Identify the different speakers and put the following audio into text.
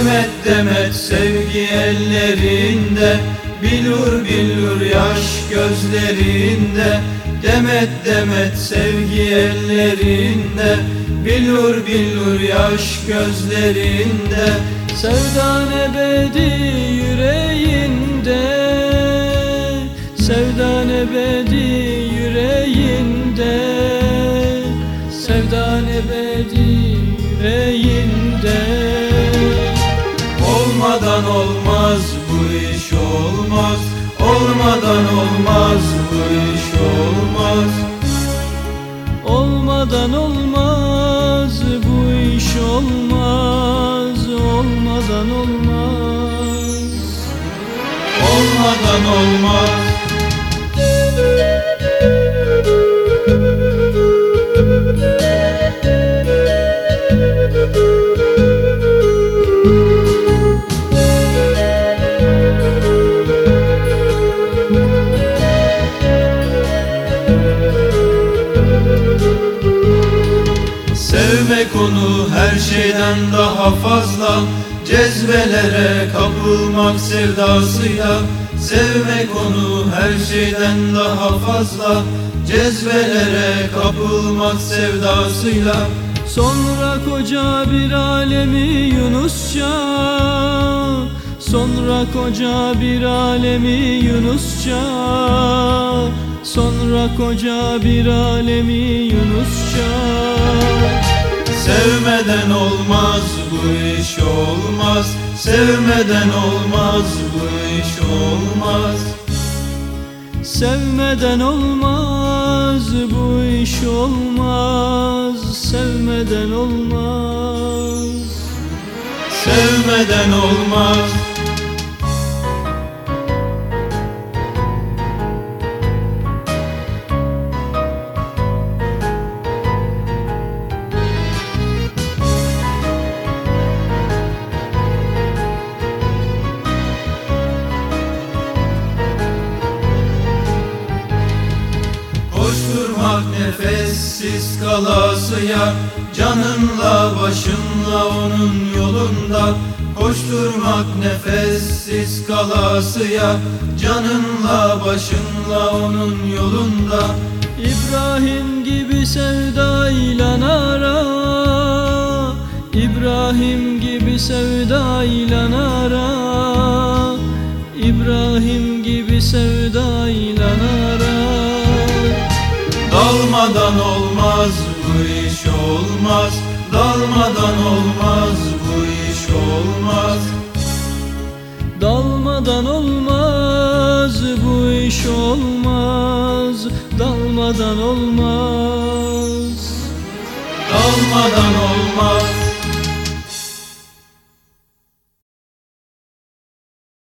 Speaker 1: Demet demet sevgi ellerinde Bilur bilur yaş gözlerinde. Demet demet sevgi ellerinde Bilur bilur yaş gözlerinde.
Speaker 2: Sevdan ebedi yüreğinde Sevdan ebedi yüreğinde. Sevdan ebedi yüreğinde
Speaker 1: Olmadan olmaz bu iş olmaz. Olmadan olmaz bu iş olmaz.
Speaker 2: Olmadan olmaz bu iş olmaz. Olmadan olmaz.
Speaker 1: Olmadan olmaz Sevmek onu her şeyden daha fazla. Cezbelere kapılmak sevdasıyla Sevmek onu her şeyden daha fazla. Cezbelere kapılmak sevdasıyla
Speaker 2: Sonra koca bir alemi Yunusça. Sonra koca bir alemi Yunusça. Sonra koca bir alemi Yunusça
Speaker 1: Sevmeden olmaz bu iş olmaz. Sevmeden olmaz bu iş olmaz.
Speaker 2: Sevmeden olmaz bu iş olmaz. Sevmeden olmaz.
Speaker 1: Sevmeden olmaz nefessiz kalasıya Canınla başınla onun yolunda. Koşturmak nefessiz kalasıya Canınla başınla onun yolunda.
Speaker 2: İbrahim gibi sevdayla ara İbrahim gibi sevdayla ara İbrahim gibi sevdayla iş olmaz Dalmadan olmaz.
Speaker 1: Dalmadan olmaz